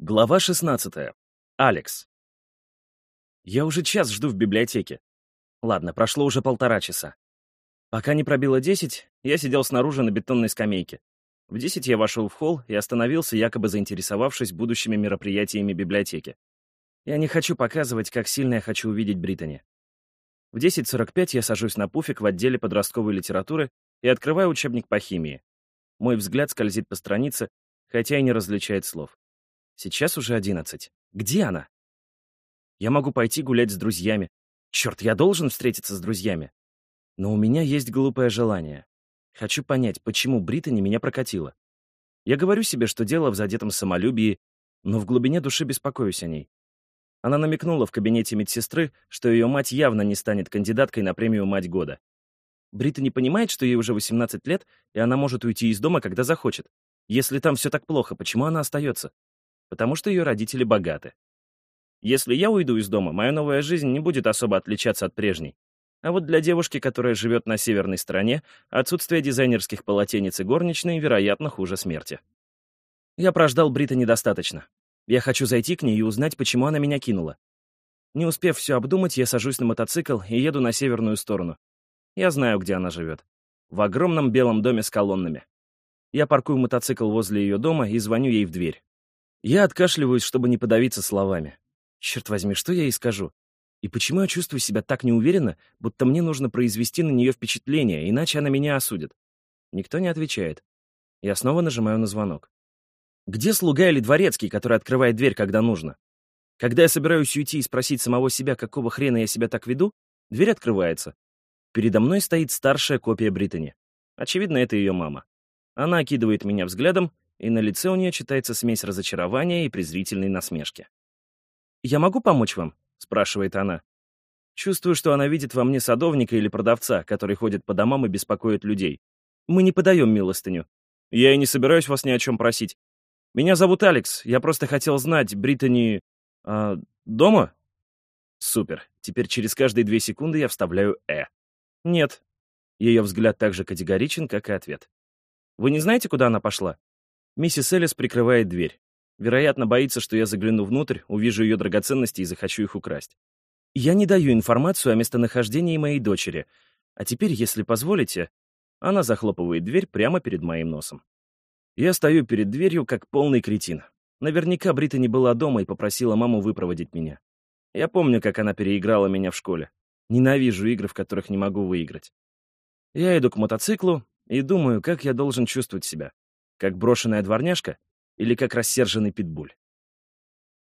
Глава 16. Алекс. Я уже час жду в библиотеке. Ладно, прошло уже полтора часа. Пока не пробило десять, я сидел снаружи на бетонной скамейке. В десять я вошел в холл и остановился, якобы заинтересовавшись будущими мероприятиями библиотеки. Я не хочу показывать, как сильно я хочу увидеть Британи. В 10.45 я сажусь на пуфик в отделе подростковой литературы и открываю учебник по химии. Мой взгляд скользит по странице, хотя и не различает слов. Сейчас уже одиннадцать. Где она? Я могу пойти гулять с друзьями. Черт, я должен встретиться с друзьями. Но у меня есть глупое желание. Хочу понять, почему Британи меня прокатила. Я говорю себе, что дело в задетом самолюбии, но в глубине души беспокоюсь о ней. Она намекнула в кабинете медсестры, что ее мать явно не станет кандидаткой на премию «Мать года». Брита не понимает, что ей уже 18 лет, и она может уйти из дома, когда захочет. Если там все так плохо, почему она остается? Потому что ее родители богаты. Если я уйду из дома, моя новая жизнь не будет особо отличаться от прежней. А вот для девушки, которая живет на северной стороне, отсутствие дизайнерских полотенец и горничной, вероятно, хуже смерти. Я прождал Брита недостаточно. Я хочу зайти к ней и узнать, почему она меня кинула. Не успев все обдумать, я сажусь на мотоцикл и еду на северную сторону. Я знаю, где она живет. В огромном белом доме с колоннами. Я паркую мотоцикл возле ее дома и звоню ей в дверь. Я откашливаюсь, чтобы не подавиться словами. Черт возьми, что я ей скажу? И почему я чувствую себя так неуверенно, будто мне нужно произвести на нее впечатление, иначе она меня осудит? Никто не отвечает. Я снова нажимаю на звонок. Где слуга или дворецкий, который открывает дверь, когда нужно? Когда я собираюсь уйти и спросить самого себя, какого хрена я себя так веду, дверь открывается. Передо мной стоит старшая копия Британи. Очевидно, это ее мама. Она окидывает меня взглядом и на лице у нее читается смесь разочарования и презрительной насмешки. «Я могу помочь вам?» — спрашивает она. Чувствую, что она видит во мне садовника или продавца, который ходит по домам и беспокоит людей. Мы не подаем милостыню. Я и не собираюсь вас ни о чем просить. Меня зовут Алекс, я просто хотел знать, Британи... А, дома? Супер. Теперь через каждые две секунды я вставляю «э». Нет. Ее взгляд так же категоричен, как и ответ. Вы не знаете, куда она пошла? Миссис Элис прикрывает дверь. Вероятно, боится, что я загляну внутрь, увижу ее драгоценности и захочу их украсть. Я не даю информацию о местонахождении моей дочери. А теперь, если позволите... Она захлопывает дверь прямо перед моим носом. Я стою перед дверью, как полный кретин. Наверняка Брита не была дома и попросила маму выпроводить меня. Я помню, как она переиграла меня в школе. Ненавижу игры, в которых не могу выиграть. Я иду к мотоциклу и думаю, как я должен чувствовать себя. Как брошенная дворняжка или как рассерженный питбуль?